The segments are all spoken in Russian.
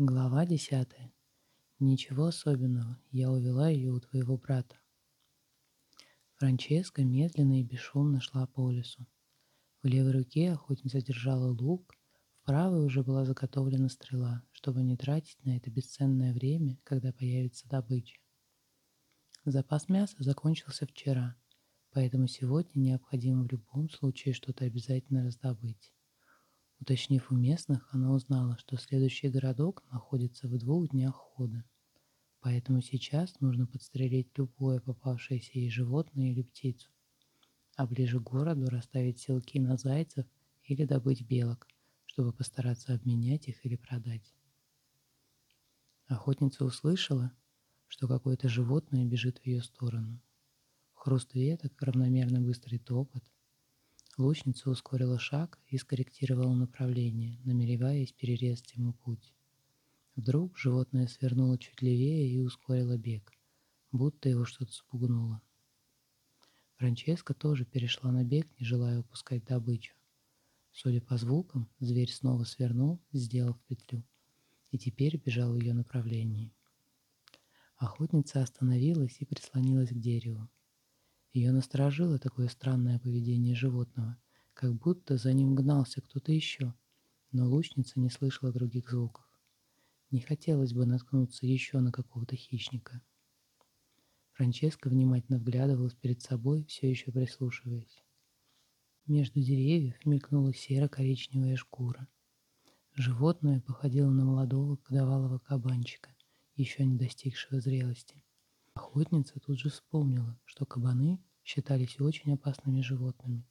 Глава десятая. Ничего особенного, я увела ее у твоего брата. Франческа медленно и бесшумно шла по лесу. В левой руке охотница держала лук, в правой уже была заготовлена стрела, чтобы не тратить на это бесценное время, когда появится добыча. Запас мяса закончился вчера, поэтому сегодня необходимо в любом случае что-то обязательно раздобыть. Уточнив у местных, она узнала, что следующий городок находится в двух днях хода. Поэтому сейчас нужно подстрелить любое попавшееся ей животное или птицу, а ближе к городу расставить селки на зайцев или добыть белок, чтобы постараться обменять их или продать. Охотница услышала, что какое-то животное бежит в ее сторону. Хруст веток, равномерно быстрый топот – Лучница ускорила шаг и скорректировала направление, намереваясь перерезать ему путь. Вдруг животное свернуло чуть левее и ускорило бег, будто его что-то спугнуло. Франческа тоже перешла на бег, не желая упускать добычу. Судя по звукам, зверь снова свернул, сделав петлю, и теперь бежал в ее направлении. Охотница остановилась и прислонилась к дереву. Ее насторожило такое странное поведение животного, как будто за ним гнался кто-то еще, но лучница не слышала других звуков. Не хотелось бы наткнуться еще на какого-то хищника. Франческа внимательно вглядывалась перед собой, все еще прислушиваясь. Между деревьев мелькнула серо-коричневая шкура. Животное походило на молодого годовалого кабанчика, еще не достигшего зрелости. Охотница тут же вспомнила, что кабаны считались очень опасными животными.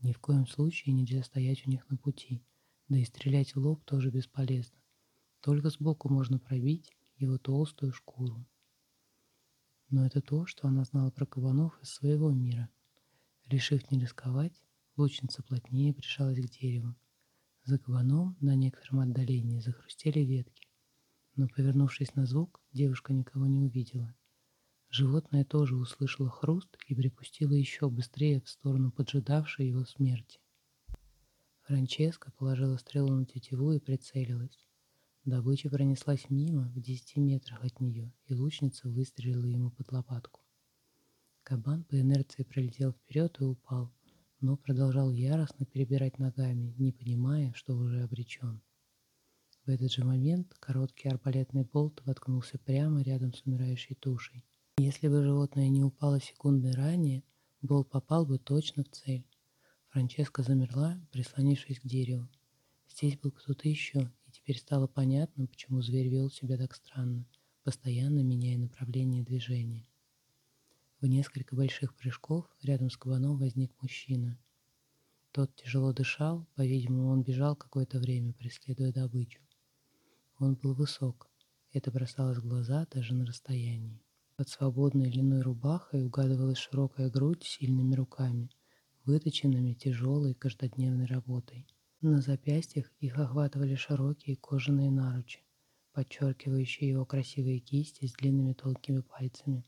Ни в коем случае нельзя стоять у них на пути, да и стрелять в лоб тоже бесполезно. Только сбоку можно пробить его толстую шкуру. Но это то, что она знала про кабанов из своего мира. Решив не рисковать, лучница плотнее прижалась к дереву. За кабаном на некотором отдалении захрустели ветки, но, повернувшись на звук, девушка никого не увидела. Животное тоже услышало хруст и припустило еще быстрее в сторону поджидавшей его смерти. Франческа положила стрелу на тетиву и прицелилась. Добыча пронеслась мимо в десяти метрах от нее, и лучница выстрелила ему под лопатку. Кабан по инерции пролетел вперед и упал, но продолжал яростно перебирать ногами, не понимая, что уже обречен. В этот же момент короткий арбалетный болт воткнулся прямо рядом с умирающей тушей. Если бы животное не упало секунды ранее, Бол попал бы точно в цель. Франческа замерла, прислонившись к дереву. Здесь был кто-то еще, и теперь стало понятно, почему зверь вел себя так странно, постоянно меняя направление движения. В несколько больших прыжков рядом с кабаном возник мужчина. Тот тяжело дышал, по-видимому, он бежал какое-то время, преследуя добычу. Он был высок, это бросалось в глаза даже на расстоянии. Под свободной льняной рубахой угадывалась широкая грудь с сильными руками, выточенными тяжелой каждодневной работой. На запястьях их охватывали широкие кожаные наручи, подчеркивающие его красивые кисти с длинными тонкими пальцами.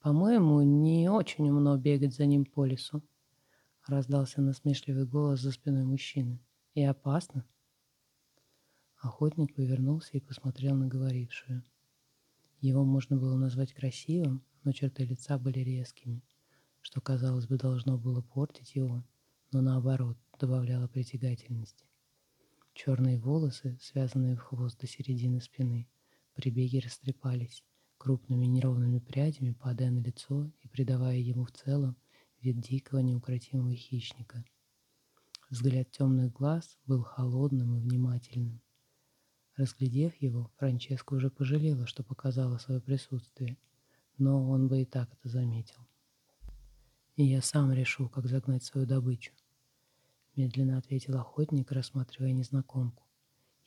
«По-моему, не очень умно бегать за ним по лесу», — раздался насмешливый голос за спиной мужчины. «И опасно». Охотник повернулся и посмотрел на говорившую. Его можно было назвать красивым, но черты лица были резкими, что, казалось бы, должно было портить его, но наоборот, добавляло притягательности. Черные волосы, связанные в хвост до середины спины, при беге растрепались, крупными неровными прядями падая на лицо и придавая ему в целом вид дикого неукротимого хищника. Взгляд темных глаз был холодным и внимательным, Разглядев его, Франческа уже пожалела, что показала свое присутствие, но он бы и так это заметил. «И я сам решу, как загнать свою добычу», — медленно ответил охотник, рассматривая незнакомку.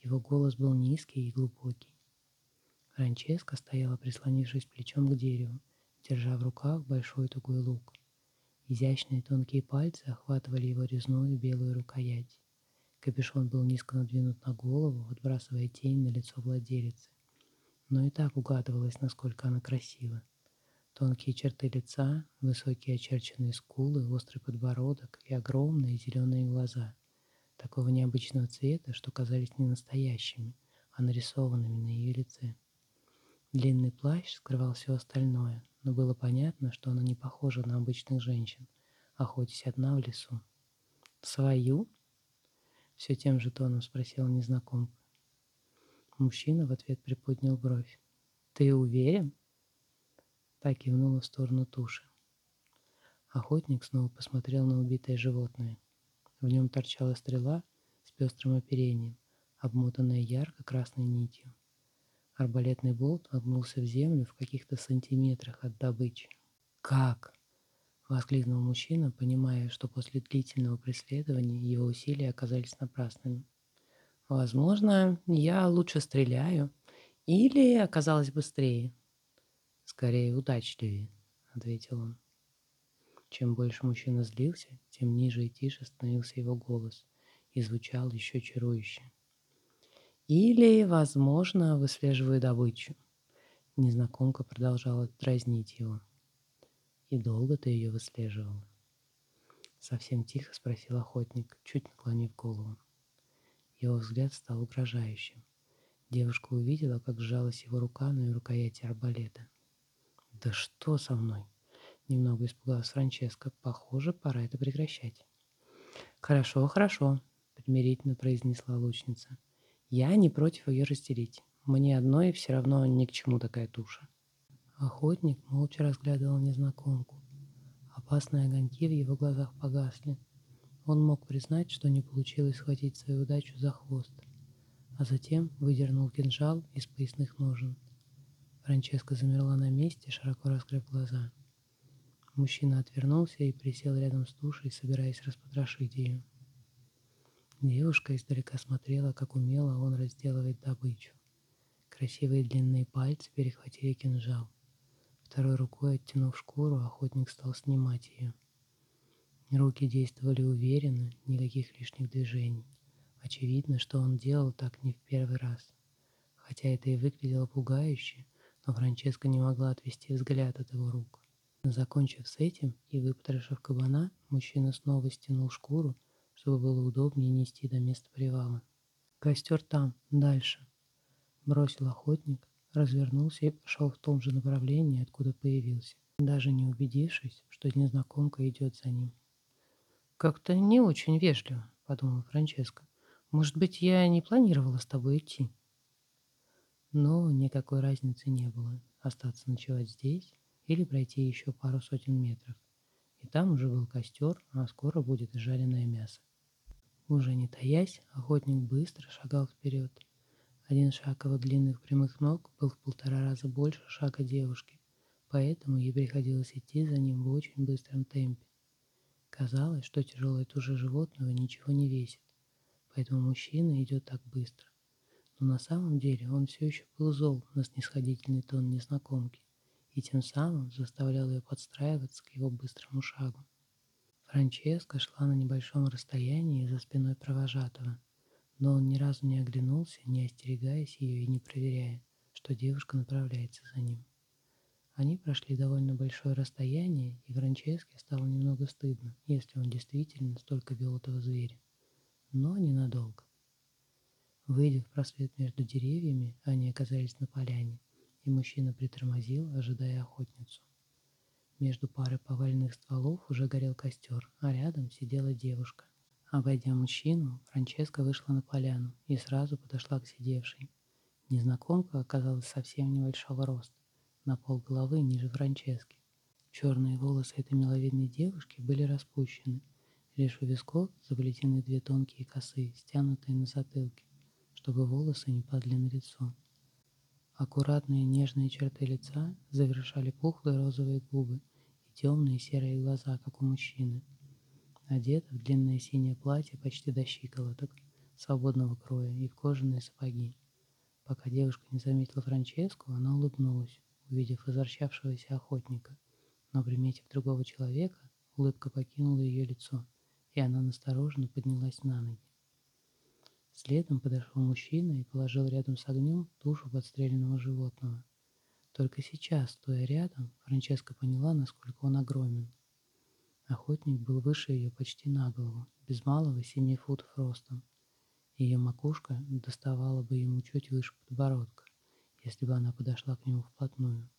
Его голос был низкий и глубокий. Франческа стояла, прислонившись плечом к дереву, держа в руках большой тугой лук. Изящные тонкие пальцы охватывали его резную белую рукоять. Капюшон был низко надвинут на голову, отбрасывая тень на лицо владелицы. Но и так угадывалось, насколько она красива. Тонкие черты лица, высокие очерченные скулы, острый подбородок и огромные зеленые глаза. Такого необычного цвета, что казались не настоящими, а нарисованными на ее лице. Длинный плащ скрывал все остальное, но было понятно, что она не похожа на обычных женщин, охотясь одна в лесу. «Свою?» — все тем же тоном спросила незнакомка. Мужчина в ответ приподнял бровь. «Ты уверен?» Так кивнула в сторону туши. Охотник снова посмотрел на убитое животное. В нем торчала стрела с пестрым оперением, обмотанная ярко-красной нитью. Арбалетный болт нагнулся в землю в каких-то сантиметрах от добычи. «Как?» — воскликнул мужчина, понимая, что после длительного преследования его усилия оказались напрасными. «Возможно, я лучше стреляю или оказалось быстрее». «Скорее удачливее», — ответил он. Чем больше мужчина злился, тем ниже и тише становился его голос и звучал еще чарующе. «Или, возможно, выслеживаю добычу». Незнакомка продолжала дразнить его. «И долго ты ее выслеживал?» Совсем тихо спросил охотник, чуть наклонив голову. Его взгляд стал угрожающим. Девушка увидела, как сжалась его рука на рукояти арбалета. «Да что со мной?» Немного испугалась Франческа. Похоже, пора это прекращать. «Хорошо, хорошо», — примирительно произнесла лучница. «Я не против ее растереть. Мне одной все равно ни к чему такая туша». Охотник молча разглядывал незнакомку. Опасные огоньки в его глазах погасли. Он мог признать, что не получилось схватить свою удачу за хвост, а затем выдернул кинжал из поясных ножен. Франческа замерла на месте, широко раскрыв глаза. Мужчина отвернулся и присел рядом с тушей, собираясь распотрошить ее. Девушка издалека смотрела, как умело он разделывает добычу. Красивые длинные пальцы перехватили кинжал. Второй рукой, оттянув шкуру, охотник стал снимать ее. Руки действовали уверенно, никаких лишних движений. Очевидно, что он делал так не в первый раз. Хотя это и выглядело пугающе, но Франческа не могла отвести взгляд от его рук. Закончив с этим и выпотрошив кабана, мужчина снова стянул шкуру, чтобы было удобнее нести до места привала. «Костер там, дальше», — бросил охотник, развернулся и пошел в том же направлении, откуда появился, даже не убедившись, что незнакомка идет за ним. «Как-то не очень вежливо», — подумала Франческа. «Может быть, я не планировала с тобой идти?» Но никакой разницы не было. Остаться ночевать здесь или пройти еще пару сотен метров. И там уже был костер, а скоро будет жареное мясо. Уже не таясь, охотник быстро шагал вперед. Один шаг его длинных прямых ног был в полтора раза больше шага девушки, поэтому ей приходилось идти за ним в очень быстром темпе. Казалось, что тяжелая туша животного ничего не весит, поэтому мужчина идет так быстро. Но на самом деле он все еще был зол на снисходительный тон незнакомки и тем самым заставлял ее подстраиваться к его быстрому шагу. Франческа шла на небольшом расстоянии за спиной провожатого, но он ни разу не оглянулся, не остерегаясь ее и не проверяя, что девушка направляется за ним. Они прошли довольно большое расстояние, и Франческе стало немного стыдно, если он действительно столько вел этого зверя. Но ненадолго. Выйдя в просвет между деревьями, они оказались на поляне, и мужчина притормозил, ожидая охотницу. Между парой поваленных стволов уже горел костер, а рядом сидела девушка. Обойдя мужчину, Франческа вышла на поляну и сразу подошла к сидевшей. Незнакомка оказалась совсем небольшого роста, на пол головы ниже Франчески. Черные волосы этой миловидной девушки были распущены, лишь у висков заплетены две тонкие косы, стянутые на затылке, чтобы волосы не падали на лицо. Аккуратные нежные черты лица завершали пухлые розовые губы и темные серые глаза, как у мужчины. Одета в длинное синее платье почти до щиколоток, свободного кроя и в кожаные сапоги. Пока девушка не заметила Франческу, она улыбнулась, увидев возвращавшегося охотника. Но, приметив другого человека, улыбка покинула ее лицо, и она настороженно поднялась на ноги. Следом подошел мужчина и положил рядом с огнем тушу подстреленного животного. Только сейчас, стоя рядом, Франческа поняла, насколько он огромен. Охотник был выше ее почти на голову, без малого семи футов ростом. Ее макушка доставала бы ему чуть выше подбородка, если бы она подошла к нему вплотную.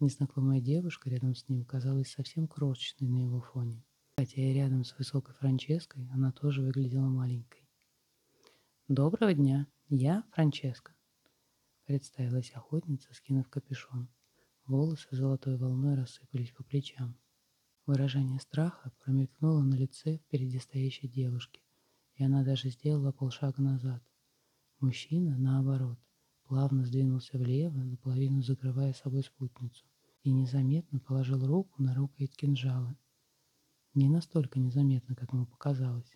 Незнакомая девушка рядом с ним казалась совсем крошечной на его фоне. Хотя и рядом с высокой Франческой она тоже выглядела маленькой. «Доброго дня, я Франческа», — представилась охотница, скинув капюшон. Волосы золотой волной рассыпались по плечам. Выражение страха промелькнуло на лице впереди стоящей девушки, и она даже сделала полшага назад. Мужчина, наоборот, плавно сдвинулся влево, наполовину закрывая собой спутницу, и незаметно положил руку на рукоять кинжала. Не настолько незаметно, как ему показалось.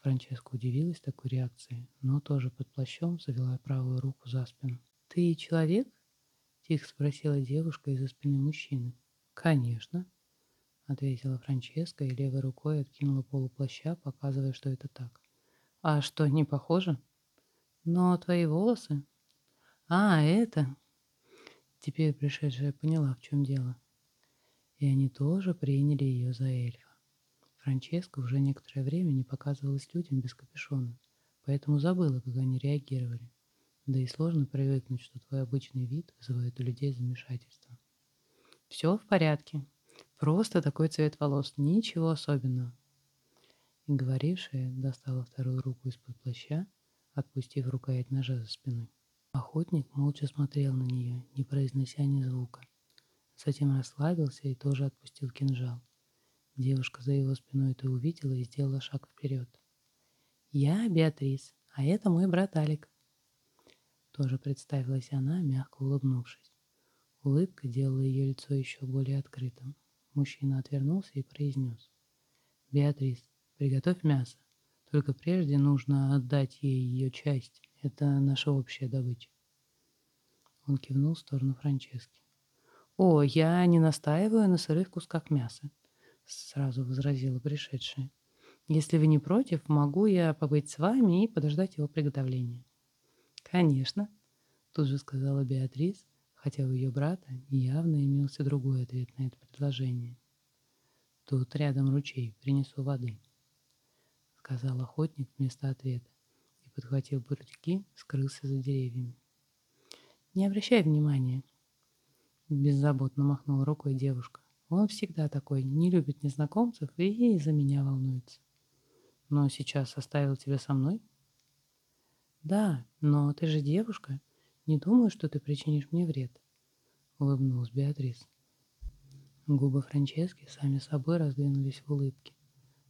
Франческа удивилась такой реакции, но тоже под плащом завела правую руку за спину. «Ты человек?» — тихо спросила девушка из-за спины мужчины. «Конечно», — ответила Франческа и левой рукой откинула полуплаща, показывая, что это так. «А что, не похоже?» «Но твои волосы...» «А, это...» Теперь пришедшая поняла, в чем дело. И они тоже приняли ее за эльфа. Франческа уже некоторое время не показывалась людям без капюшона, поэтому забыла, как они реагировали. Да и сложно привыкнуть, что твой обычный вид вызывает у людей замешательство. «Все в порядке», Просто такой цвет волос, ничего особенного. И говорившая достала вторую руку из-под плаща, отпустив рукоять ножа за спиной. Охотник молча смотрел на нее, не произнося ни звука. Затем расслабился и тоже отпустил кинжал. Девушка за его спиной это увидела и сделала шаг вперед. «Я Беатрис, а это мой брат Алик». Тоже представилась она, мягко улыбнувшись. Улыбка делала ее лицо еще более открытым. Мужчина отвернулся и произнес. «Беатрис, приготовь мясо. Только прежде нужно отдать ей ее часть. Это наша общая добыча». Он кивнул в сторону Франчески. «О, я не настаиваю на сырых кусках мяса», — сразу возразила пришедшая. «Если вы не против, могу я побыть с вами и подождать его приготовления». «Конечно», — тут же сказала Беатрис, хотя у ее брата явно имелся другой ответ на это предложение. «Тут рядом ручей, принесу воды», — сказал охотник вместо ответа и, подхватив бурдюки, скрылся за деревьями. «Не обращай внимания», — беззаботно махнула рукой девушка. «Он всегда такой, не любит незнакомцев и из-за меня волнуется. Но сейчас оставил тебя со мной?» «Да, но ты же девушка», — «Не думаю, что ты причинишь мне вред», — улыбнулась Беатрис. Губы Франчески сами собой раздвинулись в улыбке.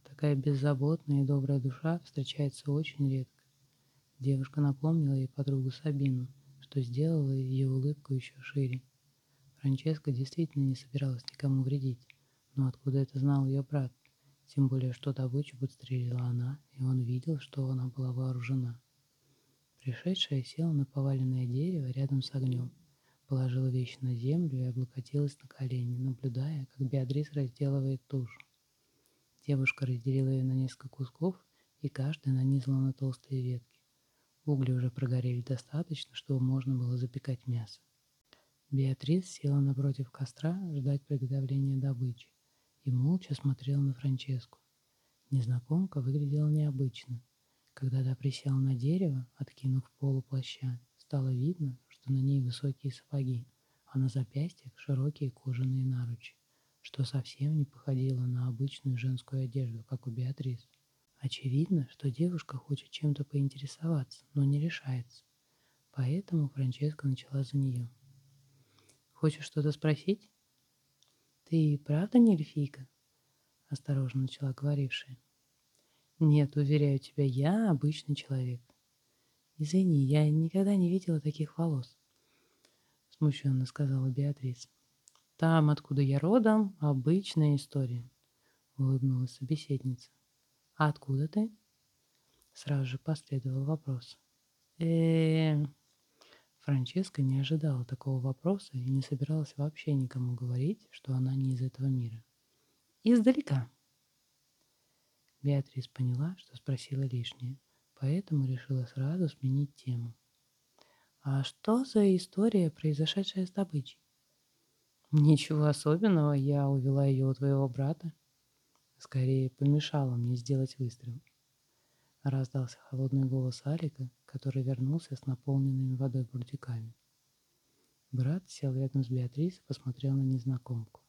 Такая беззаботная и добрая душа встречается очень редко. Девушка напомнила ей подругу Сабину, что сделала ее улыбку еще шире. Франческа действительно не собиралась никому вредить, но откуда это знал ее брат? Тем более, что добычу подстрелила она, и он видел, что она была вооружена. Пришедшая села на поваленное дерево рядом с огнем, положила вещи на землю и облокотилась на колени, наблюдая, как Беатрис разделывает тушу. Девушка разделила ее на несколько кусков, и каждый нанизала на толстые ветки. Угли уже прогорели достаточно, чтобы можно было запекать мясо. Беатрис села напротив костра ждать приготовления добычи и молча смотрела на Франческу. Незнакомка выглядела необычно – когда та присела на дерево, откинув полу плаща, стало видно, что на ней высокие сапоги, а на запястьях широкие кожаные наручи, что совсем не походило на обычную женскую одежду, как у Беатрис. Очевидно, что девушка хочет чем-то поинтересоваться, но не решается. Поэтому Франческа начала за нее. «Хочешь что-то спросить?» «Ты правда не эльфийка?» — осторожно начала говорившая. Нет, уверяю тебя, я обычный человек. Извини, я никогда не видела таких волос. Смущенно сказала Беатрис. Там, откуда я родом, обычная история. Улыбнулась собеседница. А откуда ты? Сразу же последовал вопрос. э Франческа не ожидала такого вопроса и не собиралась вообще никому говорить, что она не из этого мира. Издалека. Беатрис поняла, что спросила лишнее, поэтому решила сразу сменить тему. «А что за история, произошедшая с добычей?» «Ничего особенного, я увела ее у твоего брата. Скорее, помешала мне сделать выстрел», Раздался холодный голос Алика, который вернулся с наполненными водой бурдюками. Брат сел рядом с Беатрис и посмотрел на незнакомку.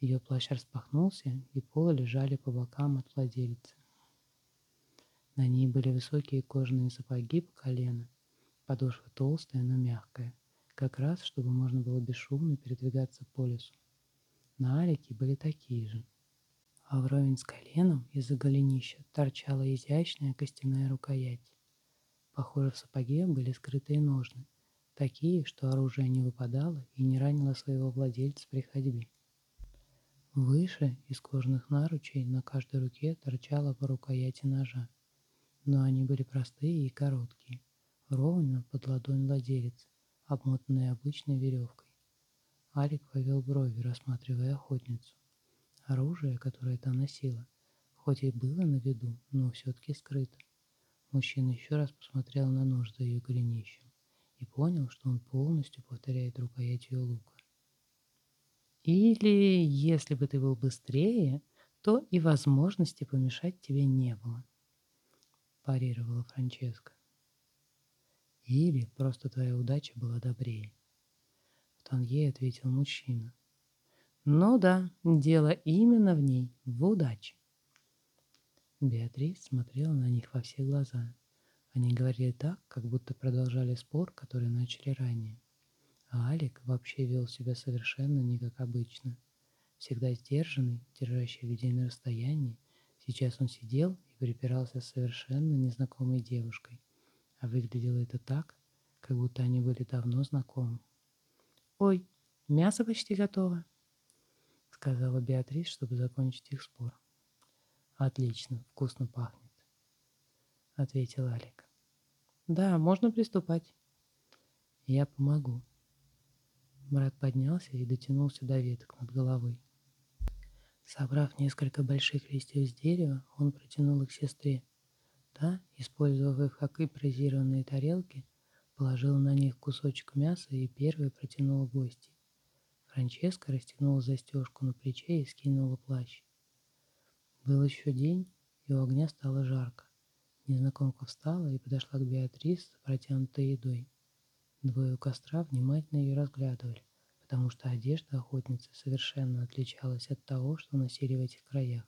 Ее плащ распахнулся, и полы лежали по бокам от владельца. На ней были высокие кожаные сапоги по колено, подошва толстая, но мягкая, как раз, чтобы можно было бесшумно передвигаться по лесу. На Алике были такие же. А вровень с коленом из-за голенища торчала изящная костяная рукоять. Похоже, в сапоге были скрытые ножны, такие, что оружие не выпадало и не ранило своего владельца при ходьбе. Выше из кожаных наручей на каждой руке торчало по рукояти ножа, но они были простые и короткие, ровно под ладонь владелец, обмотанные обычной веревкой. Алик повел брови, рассматривая охотницу. Оружие, которое та носила, хоть и было на виду, но все-таки скрыто. Мужчина еще раз посмотрел на нож за ее голенищем и понял, что он полностью повторяет рукоять ее лука. Или, если бы ты был быстрее, то и возможности помешать тебе не было, парировала Франческа. Или просто твоя удача была добрее. В тон ей ответил мужчина. Ну да, дело именно в ней, в удаче. Беатрис смотрела на них во все глаза. Они говорили так, как будто продолжали спор, который начали ранее. А Алик вообще вел себя совершенно не как обычно. Всегда сдержанный, держащий людей на расстоянии, сейчас он сидел и припирался с совершенно незнакомой девушкой. А выглядело это так, как будто они были давно знакомы. «Ой, мясо почти готово», — сказала Беатрис, чтобы закончить их спор. «Отлично, вкусно пахнет», — ответил Алик. Да, можно приступать. Я помогу. Брат поднялся и дотянулся до веток над головой. Собрав несколько больших листьев с дерева, он протянул их сестре. Та, использовав их как импровизированные тарелки, положила на них кусочек мяса и первой протянула гости. Франческа расстегнула застежку на плече и скинула плащ. Был еще день, и у огня стало жарко. Незнакомка встала и подошла к Беатрис с протянутой едой. Двое у костра внимательно ее разглядывали, потому что одежда охотницы совершенно отличалась от того, что носили в этих краях.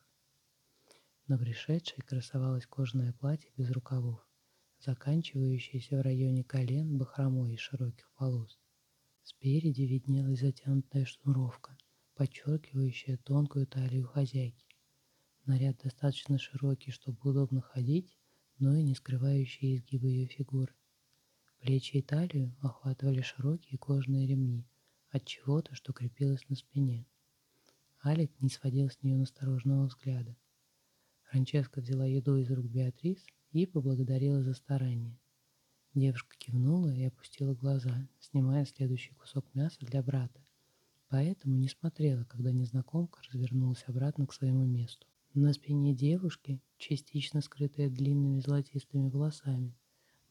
На пришедшей красовалось кожаное платье без рукавов, заканчивающееся в районе колен бахромой из широких полос. Спереди виднелась затянутая шнуровка, подчеркивающая тонкую талию хозяйки. Наряд достаточно широкий, чтобы удобно ходить, но и не скрывающие изгибы ее фигуры. Плечи и талию охватывали широкие кожаные ремни от чего-то, что крепилось на спине. Алик не сводил с нее настороженного взгляда. Франческа взяла еду из рук Беатрис и поблагодарила за старание. Девушка кивнула и опустила глаза, снимая следующий кусок мяса для брата, поэтому не смотрела, когда незнакомка развернулась обратно к своему месту. На спине девушки, частично скрытая длинными золотистыми волосами,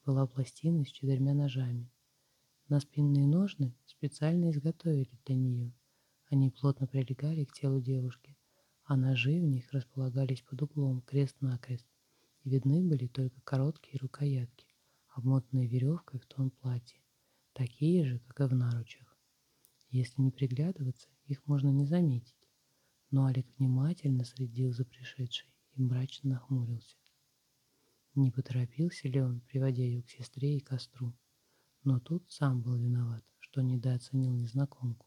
была пластина с четырьмя ножами. На спинные ножны специально изготовили для нее. Они плотно прилегали к телу девушки, а ножи в них располагались под углом крест-накрест, и видны были только короткие рукоятки, обмотанные веревкой в тон платья, такие же, как и в наручах. Если не приглядываться, их можно не заметить но Алик внимательно следил за пришедшей и мрачно нахмурился. Не поторопился ли он, приводя ее к сестре и костру, но тут сам был виноват, что недооценил незнакомку.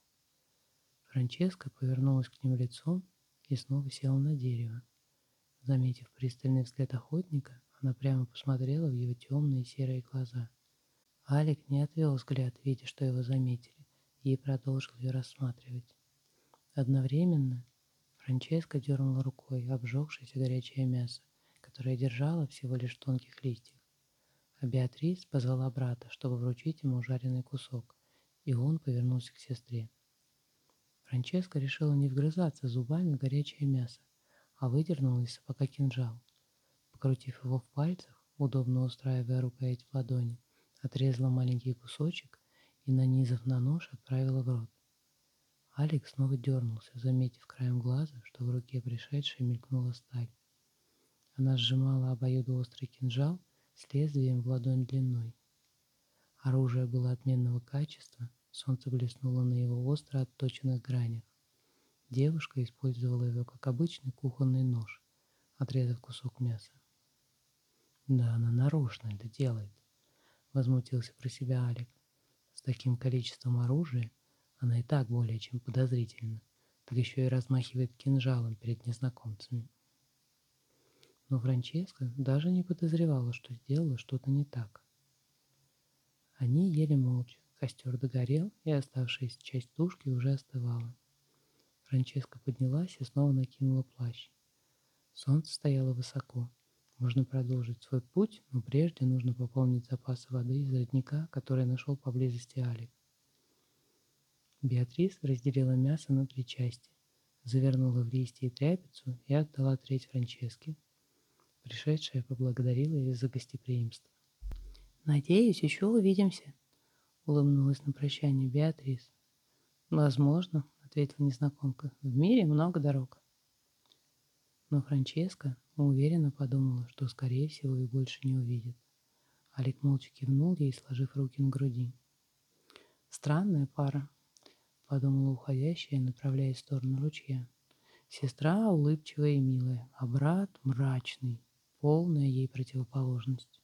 Франческа повернулась к нему лицом и снова села на дерево. Заметив пристальный взгляд охотника, она прямо посмотрела в его темные серые глаза. Алик не отвел взгляд, видя, что его заметили, и продолжил ее рассматривать. Одновременно Франческа дернула рукой обжегшееся горячее мясо, которое держала всего лишь тонких листьев. А Беатрис позвала брата, чтобы вручить ему жареный кусок, и он повернулся к сестре. Франческа решила не вгрызаться зубами в горячее мясо, а выдернула из сапога кинжал. Покрутив его в пальцах, удобно устраивая рукоять в ладони, отрезала маленький кусочек и, нанизав на нож, отправила в рот. Алекс снова дернулся, заметив краем глаза, что в руке пришедшей мелькнула сталь. Она сжимала обоюдоострый кинжал с лезвием в ладонь длиной. Оружие было отменного качества, солнце блеснуло на его остро отточенных гранях. Девушка использовала его как обычный кухонный нож, отрезав кусок мяса. «Да она нарочно это делает», — возмутился про себя Алик. «С таким количеством оружия она и так более чем подозрительна, так еще и размахивает кинжалом перед незнакомцами». Но Франческа даже не подозревала, что сделала что-то не так. Они ели молча. Костер догорел, и оставшаяся часть тушки уже остывала. Франческа поднялась и снова накинула плащ. Солнце стояло высоко. Можно продолжить свой путь, но прежде нужно пополнить запасы воды из родника, который нашел поблизости Алик. Беатрис разделила мясо на три части, завернула в листья и тряпицу и отдала треть Франческе, Пришедшая поблагодарила ее за гостеприимство. «Надеюсь, еще увидимся», — улыбнулась на прощание Беатрис. «Возможно», — ответила незнакомка, — «в мире много дорог». Но Франческа уверенно подумала, что, скорее всего, их больше не увидит. Алик молча кивнул ей, сложив руки на груди. «Странная пара», — подумала уходящая, направляясь в сторону ручья. «Сестра улыбчивая и милая, а брат мрачный, полная ей противоположность.